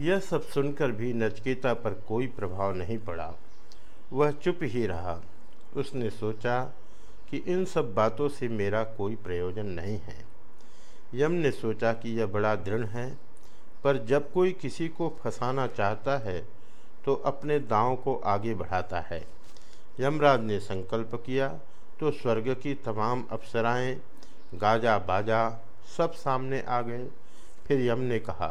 यह सब सुनकर भी नचकेता पर कोई प्रभाव नहीं पड़ा। वह चुप ही रहा। उसने सोचा कि इन सब बातों से मेरा कोई प्रयोजन नहीं है। यम ने सोचा कि यह बड़ा दृढ़ है, पर जब कोई किसी को फंसाना चाहता है तो अपने दांव को आगे बढ़ाता है। यमराज ने संकल्प किया तो स्वर्ग की तमाम अप्सराएँ गाजा बाजा सब सामने आ गए। फिर यम ने कहा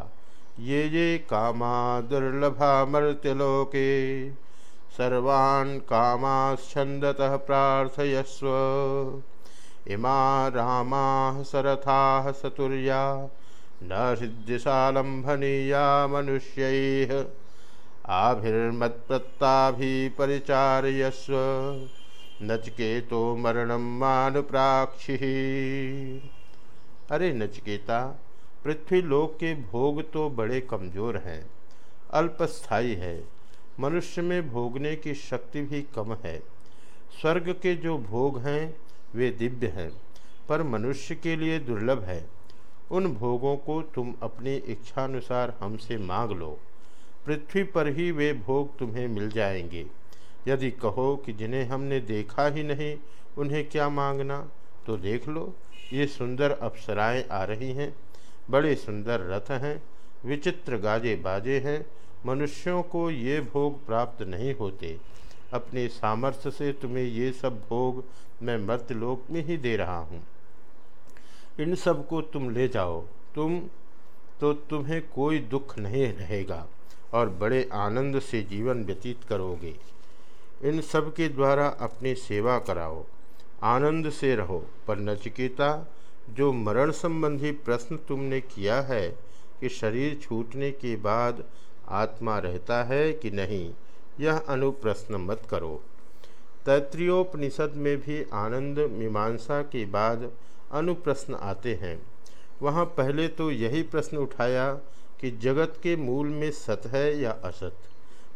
ये ये कामा दुर्लभा मर्त्यलोके सर्वान् कामाश्छन्दतः प्रार्थयस्व। इमा रामाः सरथाः सतुर्या न हृद्यशालम्भनीया मनुष्यैः। आभिर्मत्प्रत्ताभिपरिचारयस्व। नचकेतो मरणं मानुप्राक्षिः। अरे नचकेता पृथ्वी लोक के भोग तो बड़े कमज़ोर हैं, अल्पस्थायी है। मनुष्य में भोगने की शक्ति भी कम है। स्वर्ग के जो भोग हैं, वे दिव्य हैं, पर मनुष्य के लिए दुर्लभ है। उन भोगों को तुम अपनी इच्छानुसार हमसे मांग लो। पृथ्वी पर ही वे भोग तुम्हें मिल जाएँगे। यदि कहो कि जिन्हें हमने देखा ही नहीं, उन्हें क्या मांगना? तो देख लो, ये सुंदर अप्सराएँ आ रही हैं। बड़े सुंदर रथ हैं, विचित्र गाजे बाजे हैं। मनुष्यों को ये भोग प्राप्त नहीं होते। अपने सामर्थ्य से तुम्हें ये सब भोग मैं मर्तलोक में ही दे रहा हूँ। इन सबको तुम ले जाओ। तुम तो तुम्हें कोई दुख नहीं रहेगा और बड़े आनंद से जीवन व्यतीत करोगे। इन सब के द्वारा अपनी सेवा कराओ। आनंद से रहो, पर नचिकेता जो मरण संबंधी प्रश्न तुमने किया है कि शरीर छूटने के बाद आत्मा रहता है कि नहीं, यह अनुप्रश्न मत करो। तैत्रियोपनिषद में भी आनंद मीमांसा के बाद अनुप्रश्न आते हैं। वहाँ पहले तो यही प्रश्न उठाया कि जगत के मूल में सत है या असत।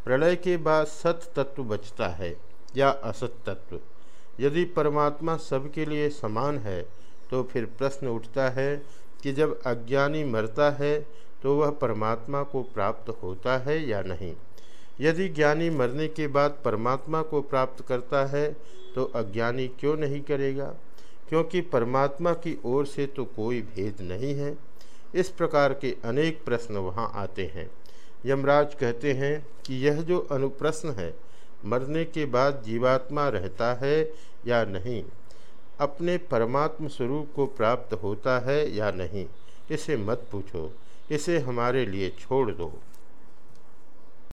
प्रलय के बाद सत तत्व बचता है या असत तत्व। यदि परमात्मा सबके लिए समान है तो फिर प्रश्न उठता है कि जब अज्ञानी मरता है तो वह परमात्मा को प्राप्त होता है या नहीं? यदि ज्ञानी मरने के बाद परमात्मा को प्राप्त करता है तो अज्ञानी क्यों नहीं करेगा? क्योंकि परमात्मा की ओर से तो कोई भेद नहीं है। इस प्रकार के अनेक प्रश्न वहाँ आते हैं। यमराज कहते हैं कि यह जो अनुप्रश्न है, मरने के बाद जीवात्मा रहता है या नहीं? अपने परमात्म स्वरूप को प्राप्त होता है या नहीं, इसे मत पूछो। इसे हमारे लिए छोड़ दो।